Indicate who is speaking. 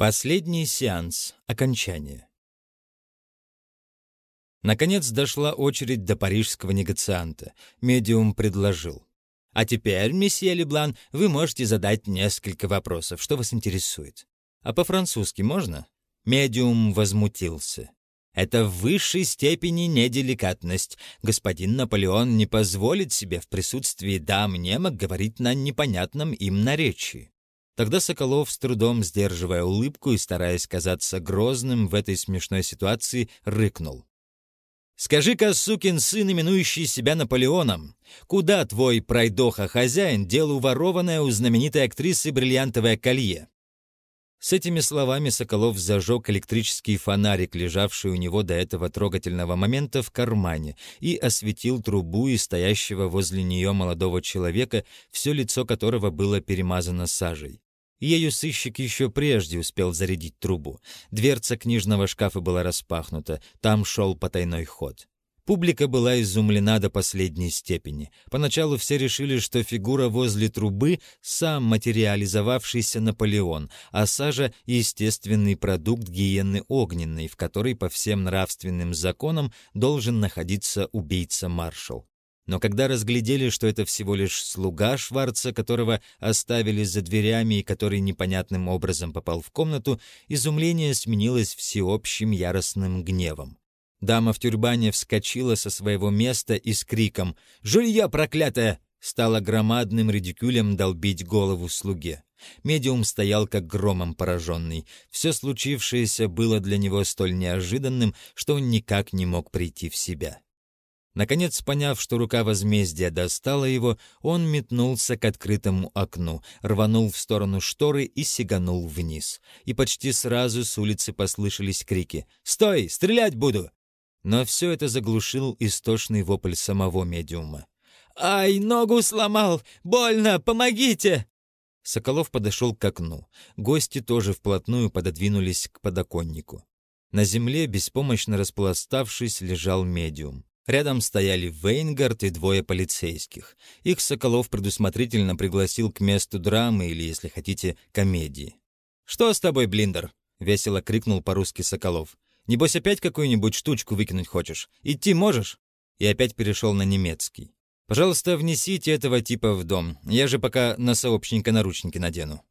Speaker 1: Последний сеанс. Окончание. Наконец дошла очередь до парижского негацианта. Медиум предложил. «А теперь, месье Леблан, вы можете задать несколько вопросов. Что вас интересует? А по-французски можно?» Медиум возмутился. «Это в высшей степени неделикатность. Господин Наполеон не позволит себе в присутствии дам немок говорить на непонятном им наречии. Тогда Соколов, с трудом сдерживая улыбку и стараясь казаться грозным в этой смешной ситуации, рыкнул. «Скажи-ка, сукин сын, именующий себя Наполеоном, куда твой пройдоха-хозяин дел уворованное у знаменитой актрисы бриллиантовое колье?» С этими словами Соколов зажег электрический фонарик, лежавший у него до этого трогательного момента в кармане, и осветил трубу и стоящего возле нее молодого человека, все лицо которого было перемазано сажей. Ею сыщик еще прежде успел зарядить трубу. Дверца книжного шкафа была распахнута, там шел потайной ход. Публика была изумлена до последней степени. Поначалу все решили, что фигура возле трубы — сам материализовавшийся Наполеон, а сажа — естественный продукт гиены огненной, в которой по всем нравственным законам должен находиться убийца-маршал. Но когда разглядели, что это всего лишь слуга Шварца, которого оставили за дверями и который непонятным образом попал в комнату, изумление сменилось всеобщим яростным гневом. Дама в тюрбане вскочила со своего места и с криком «Жулья проклятая!» стала громадным редикюлем долбить голову слуге. Медиум стоял как громом пораженный. Все случившееся было для него столь неожиданным, что он никак не мог прийти в себя. Наконец, поняв, что рука возмездия достала его, он метнулся к открытому окну, рванул в сторону шторы и сиганул вниз. И почти сразу с улицы послышались крики «Стой! Стрелять буду!» Но все это заглушил истошный вопль самого медиума. «Ай, ногу сломал! Больно! Помогите!» Соколов подошел к окну. Гости тоже вплотную пододвинулись к подоконнику. На земле, беспомощно распластавшись, лежал медиум. Рядом стояли Вейнгард и двое полицейских. Их Соколов предусмотрительно пригласил к месту драмы или, если хотите, комедии. «Что с тобой, Блиндер?» — весело крикнул по-русски Соколов. Небось, опять какую-нибудь штучку выкинуть хочешь? Идти можешь?» И опять перешел на немецкий. «Пожалуйста, внесите этого типа в дом. Я же пока на сообщника наручники надену».